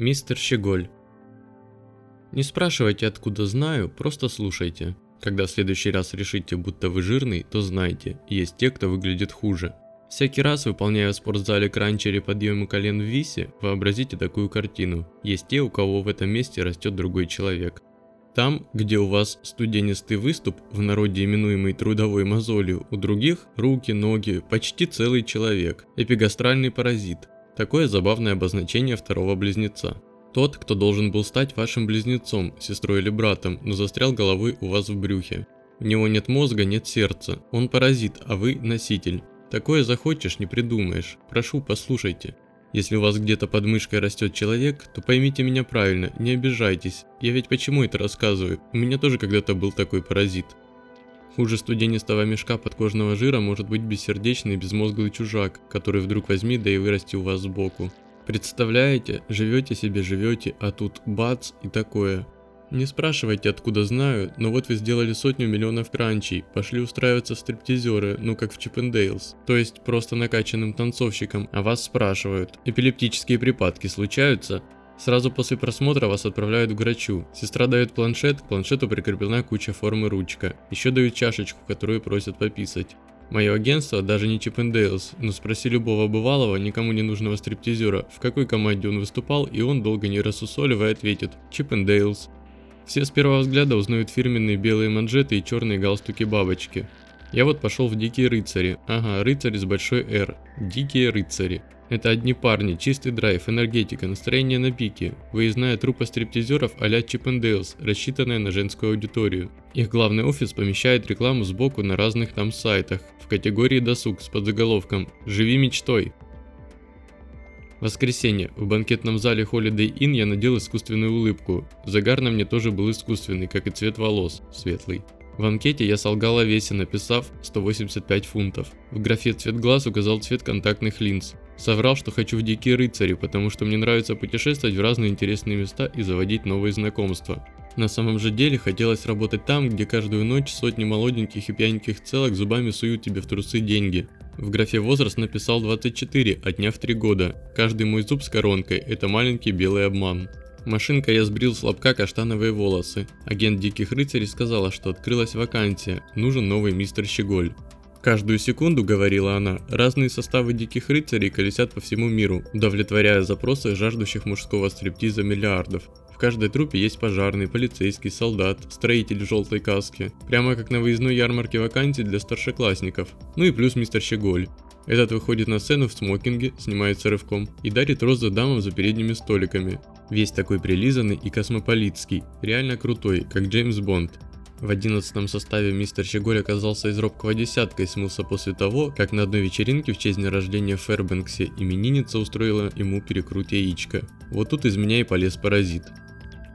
Мистер Щеголь. Не спрашивайте, откуда знаю, просто слушайте. Когда в следующий раз решите, будто вы жирный, то знайте, есть те, кто выглядит хуже. Всякий раз, выполняя в спортзале кранч или подъемы колен в висе, вообразите такую картину. Есть те, у кого в этом месте растет другой человек. Там, где у вас студенистый выступ, в народе именуемый трудовой мозолью, у других руки, ноги, почти целый человек, эпигастральный паразит. Такое забавное обозначение второго близнеца. Тот, кто должен был стать вашим близнецом, сестрой или братом, но застрял головой у вас в брюхе. У него нет мозга, нет сердца. Он паразит, а вы носитель. Такое захочешь, не придумаешь. Прошу, послушайте. Если у вас где-то под мышкой растет человек, то поймите меня правильно, не обижайтесь. Я ведь почему это рассказываю? У меня тоже когда-то был такой паразит. Хуже студенистого мешка подкожного жира может быть бессердечный безмозглый чужак, который вдруг возьми да и вырасти у вас сбоку. Представляете, живете себе живете, а тут бац и такое. Не спрашивайте, откуда знаю, но вот вы сделали сотню миллионов кранчей, пошли устраиваться в стриптизеры, ну как в Чиппендейлс, то есть просто накачанным танцовщиком, а вас спрашивают, эпилептические припадки случаются? Сразу после просмотра вас отправляют к врачу. Сестра дает планшет, к планшету прикреплена куча формы ручка. Еще дают чашечку, которую просят пописать. Мое агентство даже не Чиппендейлс, но спроси любого бывалого, никому не нужного стриптизера, в какой команде он выступал, и он, долго не рассусоливая, ответит «Чиппендейлс». Все с первого взгляда узнают фирменные белые манжеты и черные галстуки бабочки. Я вот пошел в Дикие Рыцари. Ага, рыцари с большой Р. Дикие Рыцари. Это одни парни, чистый драйв, энергетика, настроение на пике, выездная труппа стриптизеров а-ля Чиппендейлс, рассчитанная на женскую аудиторию. Их главный офис помещает рекламу сбоку на разных там сайтах, в категории досуг с подзаголовком «Живи мечтой». Воскресенье. В банкетном зале Holiday Inn я надел искусственную улыбку. Загар на мне тоже был искусственный, как и цвет волос, светлый. В анкете я солгал о весе, написав 185 фунтов. В графе «Цвет глаз» указал цвет контактных линз. Соврал, что хочу в Дикие Рыцари, потому что мне нравится путешествовать в разные интересные места и заводить новые знакомства. На самом же деле хотелось работать там, где каждую ночь сотни молоденьких и пьяненьких целок зубами суют тебе в трусы деньги. В графе возраст написал 24, отняв 3 года. Каждый мой зуб с коронкой – это маленький белый обман. Машинка я сбрил с лобка каштановые волосы. Агент Диких Рыцарей сказала, что открылась вакансия, нужен новый мистер Щеголь. Каждую секунду, говорила она, разные составы диких рыцарей колесят по всему миру, удовлетворяя запросы жаждущих мужского стриптиза миллиардов. В каждой трупе есть пожарный, полицейский, солдат, строитель в желтой каске. Прямо как на выездной ярмарке вакансий для старшеклассников. Ну и плюс мистер Щеголь. Этот выходит на сцену в смокинге, снимается рывком и дарит розы дамам за передними столиками. Весь такой прилизанный и космополитский, реально крутой, как Джеймс Бонд. В одиннадцатом составе мистер Щеголь оказался из робкого десятка и смылся после того, как на одной вечеринке в честь дня рождения в Фэрбэнксе именинница устроила ему перекрут яичко. Вот тут из меня и полез паразит.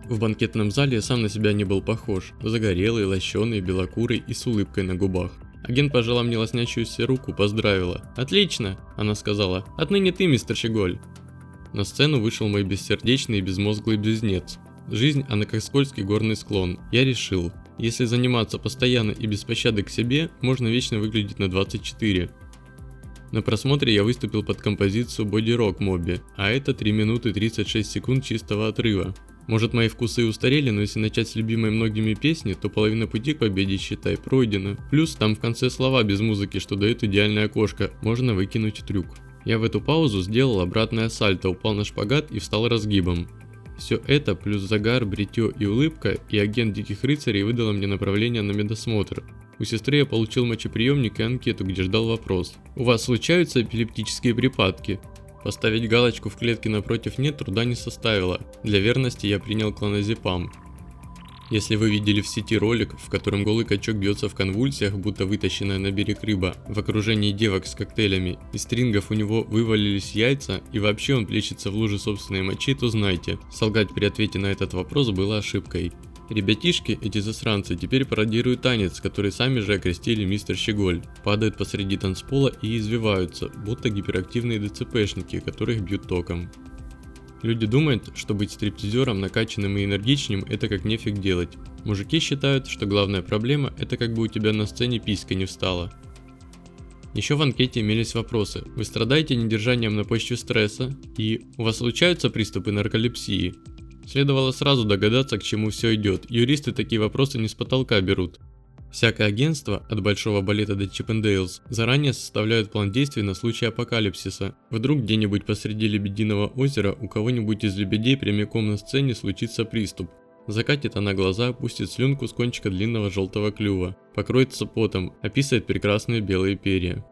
В банкетном зале я сам на себя не был похож. Загорелый, лощеный, белокурый и с улыбкой на губах. Агент пожала мне лоснящуюся руку, поздравила. «Отлично!» – она сказала. «Отныне ты, мистер Щеголь!» На сцену вышел мой бессердечный и безмозглый близнец. Жизнь, она как скользкий горный склон. Я решил, если заниматься постоянно и без пощады к себе, можно вечно выглядеть на 24. На просмотре я выступил под композицию Body Rock Mobi, а это 3 минуты 36 секунд чистого отрыва. Может мои вкусы и устарели, но если начать с любимой многими песни, то половина пути к победе считай пройдена. Плюс там в конце слова без музыки, что дает идеальное окошко, можно выкинуть трюк. Я в эту паузу сделал обратное сальто, упал на шпагат и встал разгибом. Все это, плюс загар, бритье и улыбка, и агент Диких Рыцарей выдала мне направление на медосмотр. У сестры я получил мочеприемник и анкету, где ждал вопрос. У вас случаются эпилептические припадки? Поставить галочку в клетке напротив нет труда не составило. Для верности я принял клоназепам. Если вы видели в сети ролик, в котором голый качок бьется в конвульсиях, будто вытащенная на берег рыба, в окружении девок с коктейлями, из стрингов у него вывалились яйца и вообще он плещется в луже собственной мочи, то знайте, солгать при ответе на этот вопрос было ошибкой. Ребятишки, эти засранцы, теперь пародируют танец, который сами же окрестили мистер Щеголь. Падают посреди танцпола и извиваются, будто гиперактивные ДЦПшники, которых бьют током. Люди думают, что быть стриптизером, накачанным и энергичным – это как нефиг делать. Мужики считают, что главная проблема – это как бы у тебя на сцене писька не встала. Еще в анкете имелись вопросы. Вы страдаете недержанием на почве стресса? И у вас случаются приступы нарколепсии? Следовало сразу догадаться, к чему все идет. Юристы такие вопросы не с потолка берут. Всякое агентство, от большого балета до Чиппендейлс, заранее составляют план действий на случай апокалипсиса. Вдруг где-нибудь посреди Лебединого озера у кого-нибудь из лебедей прямиком на сцене случится приступ. Закатит она глаза, пустит слюнку с кончика длинного желтого клюва, покроется потом, описывает прекрасные белые перья.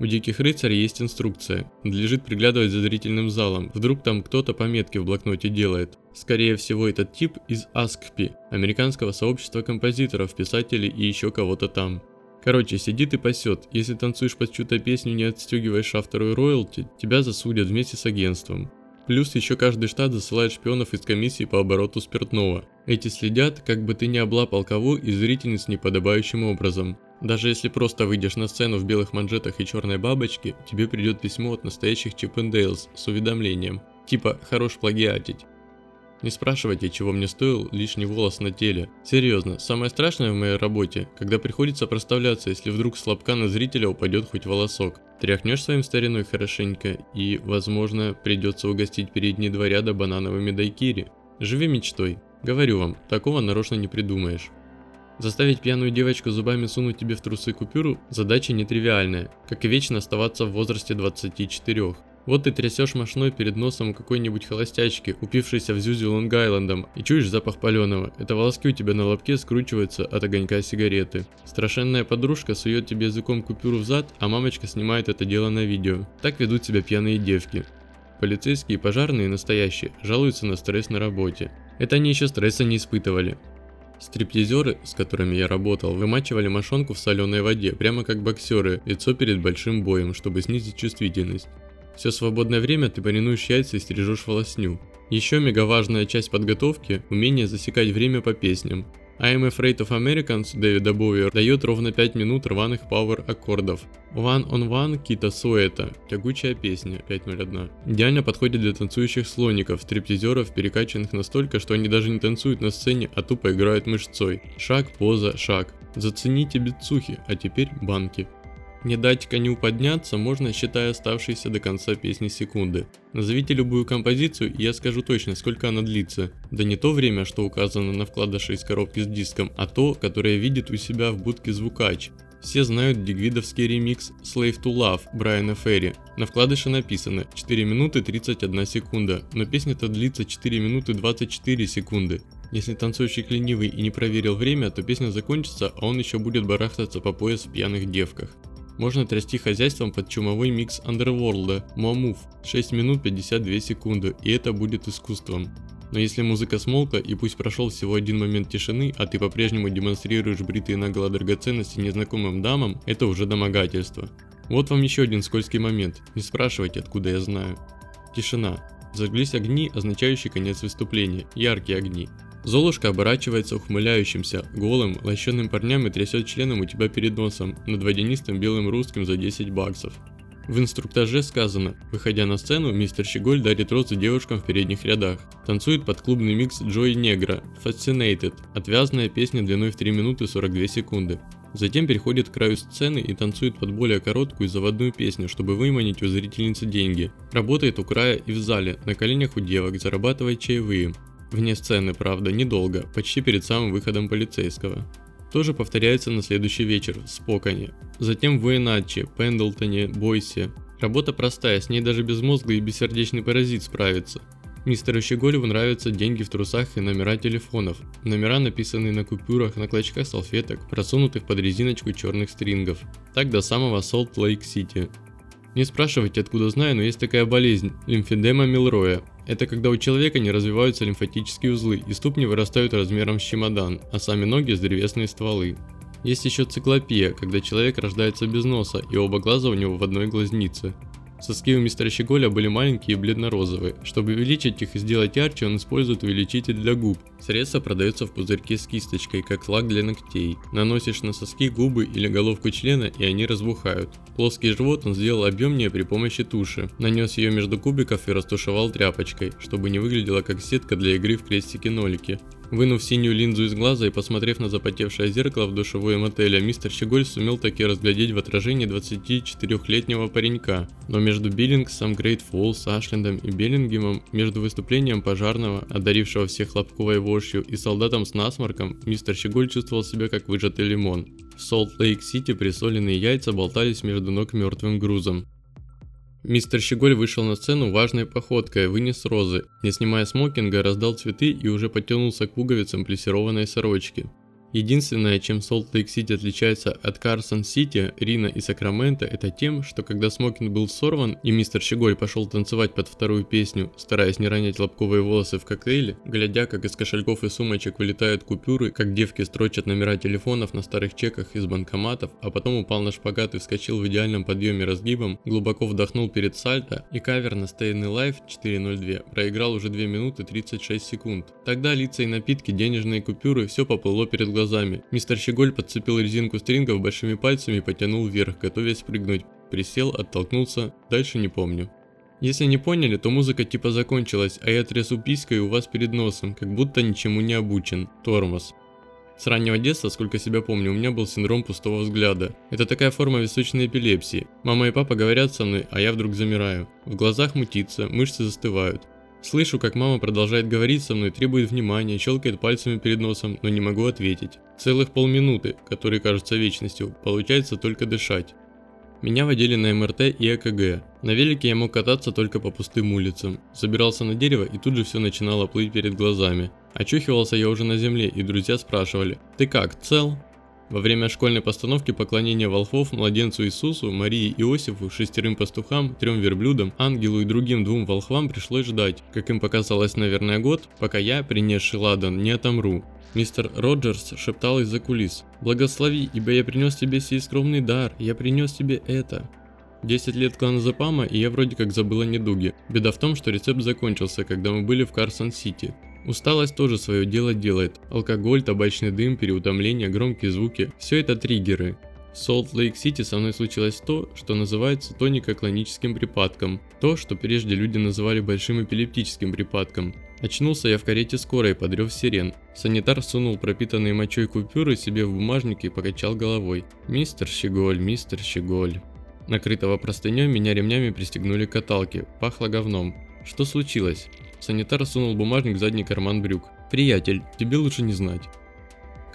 У диких рыцарей есть инструкция. Надлежит приглядывать за зрительным залом. Вдруг там кто-то пометки в блокноте делает. Скорее всего, этот тип из ASCP, американского сообщества композиторов, писателей и еще кого-то там. Короче, сидит и пасет. Если танцуешь под чью-то песню не отстегиваешь автору роялти, тебя засудят вместе с агентством. Плюс еще каждый штат засылает шпионов из комиссии по обороту спиртного. Эти следят, как бы ты не облапал кого из зрительниц неподобающим образом. Даже если просто выйдешь на сцену в белых манжетах и черной бабочке, тебе придет письмо от настоящих Чиппендейлс с уведомлением. Типа «хорош плагиатить». Не спрашивайте, чего мне стоил лишний волос на теле. Серьезно, самое страшное в моей работе, когда приходится проставляться, если вдруг с лобка на зрителя упадет хоть волосок. Тряхнешь своим стариной хорошенько и, возможно, придется угостить передние два ряда банановыми дайкири. Живи мечтой. Говорю вам, такого нарочно не придумаешь. Заставить пьяную девочку зубами сунуть тебе в трусы купюру – задача нетривиальная, как и вечно оставаться в возрасте 24. Вот ты трясешь мошной перед носом какой-нибудь холостячки, упившейся в зюзю Лонг-Айлендом, и чуешь запах паленого. Это волоски у тебя на лобке скручиваются от огонька сигареты. Страшенная подружка сует тебе языком купюру в зад, а мамочка снимает это дело на видео. Так ведут себя пьяные девки. Полицейские и пожарные настоящие жалуются на стресс на работе. Это они еще стресса не испытывали. Стриптизеры, с которыми я работал, вымачивали мошонку в соленой воде, прямо как боксеры, лицо перед большим боем, чтобы снизить чувствительность. Все свободное время ты маринуешь яйца и стрижешь волосню. Еще мегаважная часть подготовки – умение засекать время по песням. I'm Afraid of Americans Дэвида Боуи дает ровно 5 минут рваных пауэр аккордов. One on One Кита Суэта, тягучая песня, 501. Идеально подходит для танцующих слоников, стриптизеров, перекачанных настолько, что они даже не танцуют на сцене, а тупо играют мышцой. Шаг, поза, шаг. Зацените бицухи, а теперь банки. Не дать коню подняться можно, считая оставшиеся до конца песни секунды. Назовите любую композицию, и я скажу точно, сколько она длится. Да не то время, что указано на вкладыше из коробки с диском, а то, которое видит у себя в будке звукач. Все знают дигвидовский ремикс Slave to Love Брайана Ферри. На вкладыше написано 4 минуты 31 секунда, но песня-то длится 4 минуты 24 секунды. Если танцующий ленивый и не проверил время, то песня закончится, а он еще будет барахтаться по пояс в пьяных девках. Можно трясти хозяйством под чумовой микс Underworld Momove 6 минут 52 секунды, и это будет искусством. Но если музыка смолкла и пусть прошел всего один момент тишины, а ты по-прежнему демонстрируешь бритые наголо драгоценности незнакомым дамам, это уже домогательство. Вот вам еще один скользкий момент, не спрашивайте откуда я знаю. Тишина. Зажглись огни, означающие конец выступления, яркие огни. Золушка оборачивается ухмыляющимся, голым, лощеным парням и трясет членом у тебя перед носом, над водянистым белым русским за 10 баксов. В инструктаже сказано, выходя на сцену, мистер Щеголь дарит розы девушкам в передних рядах. Танцует под клубный микс Джой Негра, Fascinated, отвязная песня длиной в 3 минуты 42 секунды. Затем переходит к краю сцены и танцует под более короткую и заводную песню, чтобы выманить у зрительницы деньги. Работает у края и в зале, на коленях у девок, зарабатывает чаевые. Вне сцены, правда, недолго, почти перед самым выходом полицейского. Тоже повторяется на следующий вечер в Споконе. Затем в Уэначе, Пендлтоне, Бойсе. Работа простая, с ней даже безмозглый и бессердечный паразит справится. Мистеру Щеголеву нравятся деньги в трусах и номера телефонов. Номера, написанные на купюрах, на клочках салфеток, просунутых под резиночку черных стрингов. Так до самого Солт-Лейк-Сити. Не спрашивайте, откуда знаю, но есть такая болезнь – лимфедема Милроя. Это когда у человека не развиваются лимфатические узлы, и ступни вырастают размером с чемодан, а сами ноги с древесные стволы. Есть еще циклопия, когда человек рождается без носа, и оба глаза у него в одной глазнице. Соски у мистера Щеголя были маленькие и бледно-розовые. Чтобы увеличить их и сделать ярче, он использует увеличитель для губ. Средство продается в пузырьке с кисточкой, как лак для ногтей. Наносишь на соски губы или головку члена, и они разбухают. Плоский живот он сделал объемнее при помощи туши. Нанес ее между кубиков и растушевал тряпочкой, чтобы не выглядела как сетка для игры в крестики-нолики. Вынув синюю линзу из глаза и посмотрев на запотевшее зеркало в душевой мотеля, мистер Щеголь сумел таки разглядеть в отражении 24-летнего паренька. Но между Биллингсом, Грейт Фоллс, Ашлендом и Беллингемом, между выступлением пожарного, одарившего всех хлопковой вошью, и солдатом с насморком, мистер Щеголь чувствовал себя как выжатый лимон. В Солт-Лейк-Сити присоленные яйца болтались между ног мертвым грузом. Мистер Щеголь вышел на сцену важной походкой, вынес розы, не снимая смокинга, раздал цветы и уже потянулся к пуговицам плессированной сорочки. Единственное, чем Солт-Лейк-Сити отличается от Карсон-Сити, Рина и Сакрамента, это тем, что когда смокинг был сорван и мистер Щеголь пошел танцевать под вторую песню, стараясь не ронять лобковые волосы в коктейле, глядя, как из кошельков и сумочек вылетают купюры, как девки строчат номера телефонов на старых чеках из банкоматов, а потом упал на шпагат и вскочил в идеальном подъеме разгибом, глубоко вдохнул перед сальто, и кавер на Stayin' Alive 4.02 проиграл уже 2 минуты 36 секунд. Тогда лица и напитки, денежные купюры, все поплыло перед глазами глазами. Мистер Щеголь подцепил резинку стрингов большими пальцами и потянул вверх, готовясь прыгнуть. Присел, оттолкнулся, дальше не помню. Если не поняли, то музыка типа закончилась, а я трясу писькой у вас перед носом, как будто ничему не обучен. Тормоз. С раннего детства, сколько себя помню, у меня был синдром пустого взгляда. Это такая форма височной эпилепсии. Мама и папа говорят со мной, а я вдруг замираю. В глазах мутится, мышцы застывают. Слышу, как мама продолжает говорить со мной, требует внимания, щелкает пальцами перед носом, но не могу ответить. Целых полминуты, которые кажутся вечностью, получается только дышать. Меня водили на МРТ и ЭКГ. На велике я мог кататься только по пустым улицам. Забирался на дерево и тут же все начинало плыть перед глазами. Очухивался я уже на земле и друзья спрашивали «Ты как, цел?» Во время школьной постановки поклонения волхвов младенцу Иисусу, Марии Иосифу, шестерым пастухам, трем верблюдам, ангелу и другим двум волхвам пришлось ждать, как им показалось, наверное, год, пока я, принесший ладан, не отомру. Мистер Роджерс шептал из-за кулис. «Благослови, ибо я принес тебе сей скромный дар, я принес тебе это». 10 лет клоназепама, и я вроде как забыла недуги. Беда в том, что рецепт закончился, когда мы были в Карсон-Сити. Усталость тоже свое дело делает. Алкоголь, табачный дым, переутомление, громкие звуки – все это триггеры. В Солт-Лейк-Сити со мной случилось то, что называется тонико-клоническим припадком. То, что прежде люди называли большим эпилептическим припадком. Очнулся я в карете скорой, подрев сирен. Санитар сунул пропитанные мочой купюры себе в бумажник и покачал головой. «Мистер Щеголь, мистер Щеголь». Накрытого простыней меня ремнями пристегнули к каталке, пахло говном. Что случилось? Санитар сунул бумажник в задний карман брюк. «Приятель, тебе лучше не знать».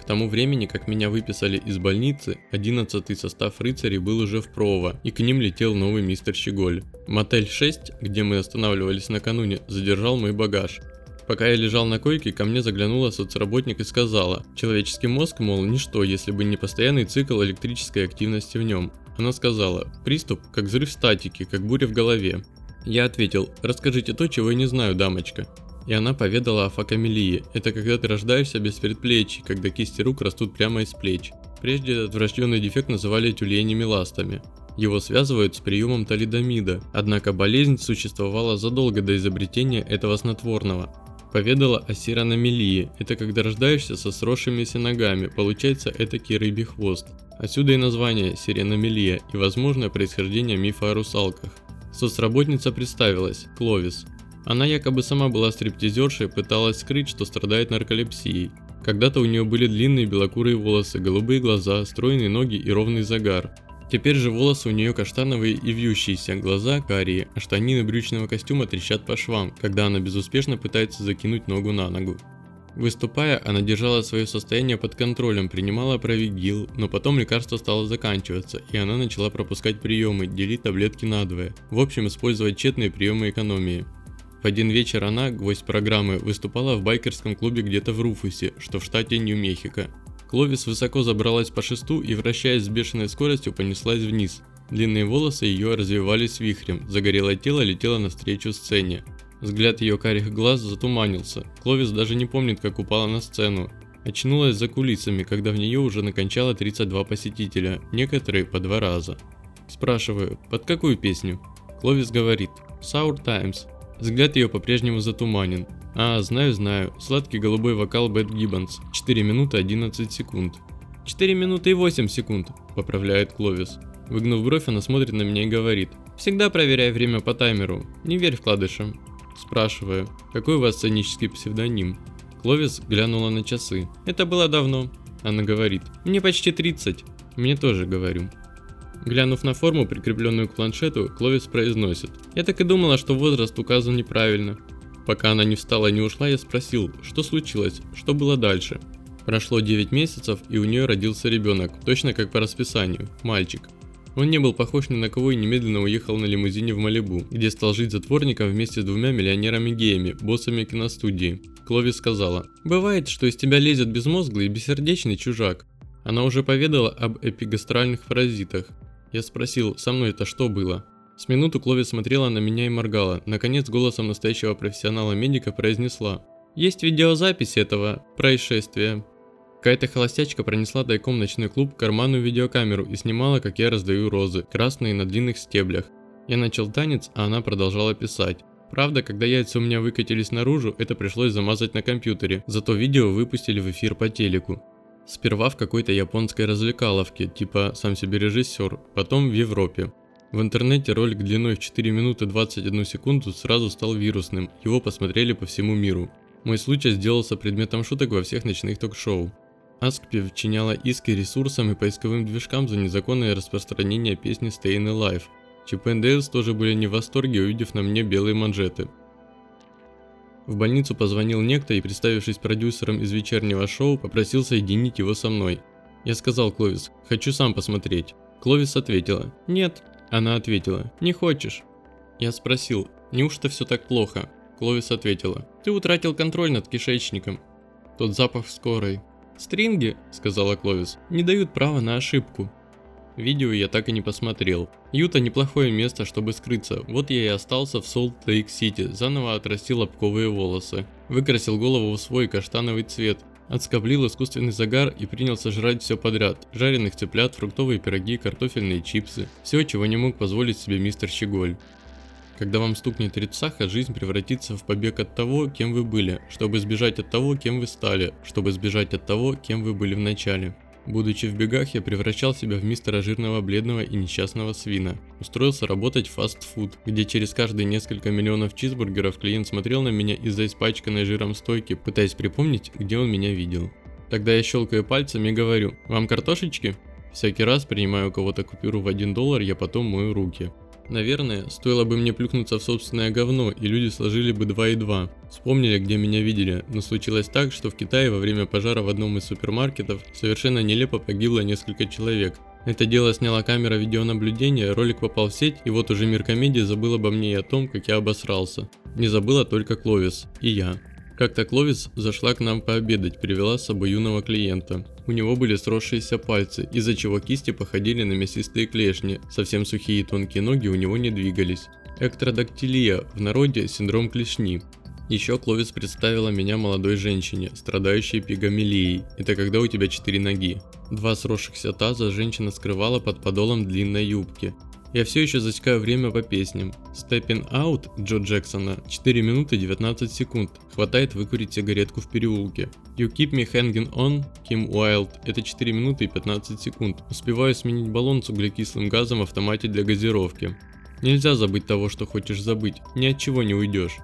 К тому времени, как меня выписали из больницы, 11 состав рыцарей был уже в Прово, и к ним летел новый мистер Щеголь. Мотель 6, где мы останавливались накануне, задержал мой багаж. Пока я лежал на койке, ко мне заглянула соцработник и сказала, человеческий мозг, мол, ничто, если бы не постоянный цикл электрической активности в нем. Она сказала, приступ, как взрыв статики, как буря в голове. Я ответил, расскажите то, чего я не знаю, дамочка. И она поведала о факамелии. Это когда ты рождаешься без предплечий, когда кисти рук растут прямо из плеч. Прежде этот врожденный дефект называли тюленями ластами. Его связывают с приемом талидомида, однако болезнь существовала задолго до изобретения этого снотворного. Поведала о сираномелии, это когда рождаешься со сросшимися ногами, получается этакий рыбий хвост. Отсюда и название сиреномелия и возможное происхождение мифа о русалках. Соцработница представилась, Кловис. Она якобы сама была стриптизершей пыталась скрыть, что страдает нарколепсией. Когда-то у нее были длинные белокурые волосы, голубые глаза, стройные ноги и ровный загар. Теперь же волосы у нее каштановые и вьющиеся, глаза карие, а штанины брючного костюма трещат по швам, когда она безуспешно пытается закинуть ногу на ногу. Выступая, она держала свое состояние под контролем, принимала провигил, но потом лекарство стало заканчиваться, и она начала пропускать приемы, делить таблетки надвое. В общем, использовать тщетные приемы экономии. В один вечер она, гвоздь программы, выступала в байкерском клубе где-то в Руфусе, что в штате Нью-Мехико. Кловис высоко забралась по шесту и, вращаясь с бешеной скоростью, понеслась вниз. Длинные волосы ее развивались вихрем, загорелое тело летело навстречу сцене. Взгляд ее карих глаз затуманился. Кловис даже не помнит, как упала на сцену. Очнулась за кулисами, когда в нее уже накончало 32 посетителя, некоторые по два раза. Спрашиваю, под какую песню? Кловис говорит, Sour Times. Взгляд ее по-прежнему затуманен. А, знаю, знаю, сладкий голубой вокал Бэт Гиббонс. 4 минуты 11 секунд. 4 минуты и 8 секунд, поправляет Кловис. Выгнув бровь, она смотрит на меня и говорит, всегда проверяй время по таймеру, не верь вкладышам. Спрашиваю, какой у вас сценический псевдоним? Кловис глянула на часы. Это было давно. Она говорит, мне почти 30. Мне тоже говорю. Глянув на форму, прикрепленную к планшету, Кловис произносит. Я так и думала, что возраст указан неправильно. Пока она не встала и не ушла, я спросил, что случилось, что было дальше. Прошло 9 месяцев, и у нее родился ребенок, точно как по расписанию, мальчик. Он не был похож ни на кого и немедленно уехал на лимузине в Малибу, где стал жить затворником вместе с двумя миллионерами-геями, боссами киностудии. Кловис сказала, «Бывает, что из тебя лезет безмозглый и бессердечный чужак». Она уже поведала об эпигастральных паразитах. Я спросил, со мной это что было? С минуту Кловис смотрела на меня и моргала. Наконец, голосом настоящего профессионала-медика произнесла. «Есть видеозапись этого происшествия. Какая-то холостячка пронесла тайком ночной клуб карманную видеокамеру и снимала, как я раздаю розы, красные на длинных стеблях. Я начал танец, а она продолжала писать. Правда, когда яйца у меня выкатились наружу, это пришлось замазать на компьютере, зато видео выпустили в эфир по телеку. Сперва в какой-то японской развлекаловке, типа «Сам себе режиссер», потом в Европе. В интернете ролик длиной в 4 минуты 21 секунду сразу стал вирусным, его посмотрели по всему миру. Мой случай сделался предметом шуток во всех ночных ток-шоу. Аскпи вчиняла иски ресурсам и поисковым движкам за незаконное распространение песни Stayin' Alive. Чип тоже были не в восторге, увидев на мне белые манжеты. В больницу позвонил некто и, представившись продюсером из вечернего шоу, попросил соединить его со мной. Я сказал Кловис, хочу сам посмотреть. Кловис ответила, нет. Она ответила, не хочешь. Я спросил, неужто все так плохо? Кловис ответила, ты утратил контроль над кишечником. Тот запах скорой, «Стринги», — сказала Кловис, — «не дают права на ошибку». Видео я так и не посмотрел. Юта неплохое место, чтобы скрыться, вот я и остался в Солт-Лейк-Сити, заново отрастил лобковые волосы. Выкрасил голову в свой каштановый цвет, отскоблил искусственный загар и принялся жрать все подряд. Жареных цыплят, фруктовые пироги, картофельные чипсы. Все, чего не мог позволить себе мистер Щеголь. Когда вам стукнет тридцаха, жизнь превратится в побег от того, кем вы были, чтобы избежать от того, кем вы стали, чтобы избежать от того, кем вы были в начале. Будучи в бегах, я превращал себя в мистера жирного, бледного и несчастного свина. Устроился работать в фастфуд, где через каждые несколько миллионов чизбургеров клиент смотрел на меня из-за испачканной жиром стойки, пытаясь припомнить, где он меня видел. Тогда я щелкаю пальцами и говорю, вам картошечки? Всякий раз принимаю у кого-то купюру в 1 доллар, я потом мою руки. Наверное, стоило бы мне плюхнуться в собственное говно, и люди сложили бы 2 и 2. Вспомнили, где меня видели, но случилось так, что в Китае во время пожара в одном из супермаркетов совершенно нелепо погибло несколько человек. Это дело сняла камера видеонаблюдения, ролик попал в сеть, и вот уже мир комедии забыл обо мне и о том, как я обосрался. Не забыла только Кловис. И я. Как-то Кловис зашла к нам пообедать, привела с собой юного клиента. У него были сросшиеся пальцы, из-за чего кисти походили на мясистые клешни, совсем сухие и тонкие ноги у него не двигались. Эктродактилия, в народе синдром клешни. Еще Кловис представила меня молодой женщине, страдающей пигамелией. Это когда у тебя четыре ноги. Два сросшихся таза женщина скрывала под подолом длинной юбки. Я все еще засекаю время по песням. Stepping Out Джо Джексона 4 минуты 19 секунд. Хватает выкурить сигаретку в переулке. You Keep Me Hanging On Kim Wilde это 4 минуты и 15 секунд. Успеваю сменить баллон с углекислым газом в автомате для газировки. Нельзя забыть того, что хочешь забыть. Ни от чего не уйдешь.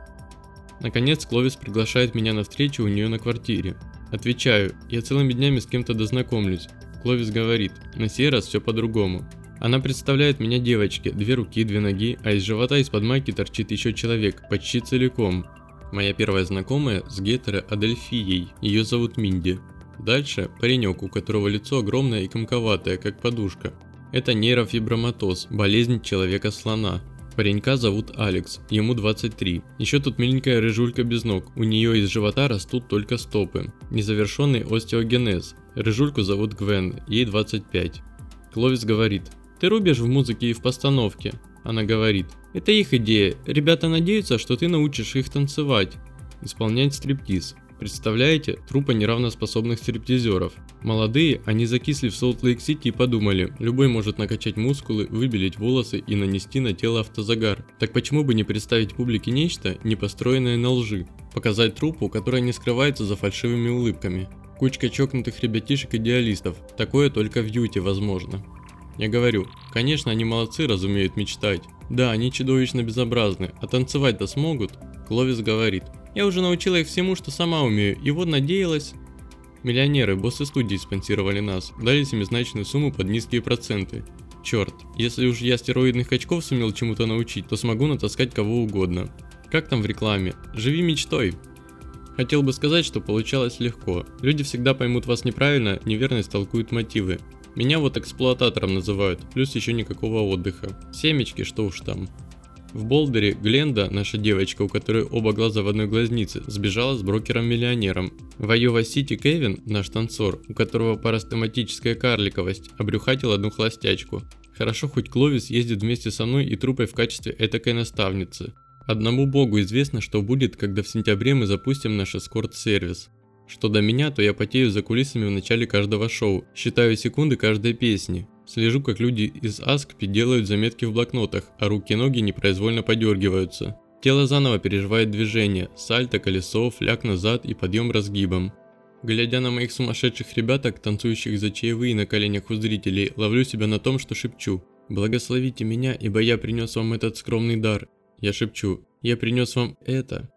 Наконец, Кловис приглашает меня на встречу у нее на квартире. Отвечаю, я целыми днями с кем-то дознакомлюсь. Кловис говорит, на сей раз все по-другому. Она представляет меня девочке, две руки, две ноги, а из живота из-под майки торчит еще человек, почти целиком. Моя первая знакомая с гетеро Адельфией, ее зовут Минди. Дальше паренек, у которого лицо огромное и комковатое, как подушка. Это нейрофиброматоз, болезнь человека-слона. Паренька зовут Алекс, ему 23. Еще тут миленькая рыжулька без ног, у нее из живота растут только стопы. Незавершенный остеогенез. Рыжульку зовут Гвен, ей 25. Кловис говорит, ты рубишь в музыке и в постановке. Она говорит, это их идея, ребята надеются, что ты научишь их танцевать. Исполнять стриптиз. Представляете, трупа неравноспособных стриптизеров. Молодые, они закисли в Солт-Лейк-Сити и подумали, любой может накачать мускулы, выбелить волосы и нанести на тело автозагар. Так почему бы не представить публике нечто, не построенное на лжи? Показать трупу, которая не скрывается за фальшивыми улыбками. Кучка чокнутых ребятишек-идеалистов. Такое только в Юте возможно. Я говорю, конечно, они молодцы, разумеют мечтать. Да, они чудовищно безобразны, а танцевать-то смогут? Кловис говорит, Я уже научила их всему, что сама умею, и вот надеялась... Миллионеры, боссы студии спонсировали нас, дали семизначную сумму под низкие проценты. Черт, если уж я стероидных качков сумел чему-то научить, то смогу натаскать кого угодно. Как там в рекламе? Живи мечтой! Хотел бы сказать, что получалось легко. Люди всегда поймут вас неправильно, неверно истолкуют мотивы. Меня вот эксплуататором называют, плюс еще никакого отдыха. Семечки, что уж там. В Болдере Гленда, наша девочка, у которой оба глаза в одной глазнице, сбежала с брокером-миллионером. В Айова-Сити Кевин, наш танцор, у которого парастематическая карликовость, обрюхатил одну холостячку. Хорошо, хоть Кловис ездит вместе со мной и трупой в качестве этакой наставницы. Одному богу известно, что будет, когда в сентябре мы запустим наш эскорт-сервис. Что до меня, то я потею за кулисами в начале каждого шоу, считаю секунды каждой песни. Слежу, как люди из Аскпи делают заметки в блокнотах, а руки и ноги непроизвольно подергиваются. Тело заново переживает движение, сальто, колесо, фляг назад и подъем разгибом. Глядя на моих сумасшедших ребяток, танцующих за чаевые на коленях у зрителей, ловлю себя на том, что шепчу. «Благословите меня, ибо я принес вам этот скромный дар». Я шепчу. «Я принес вам это,